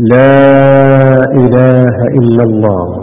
لا إله إلا الله.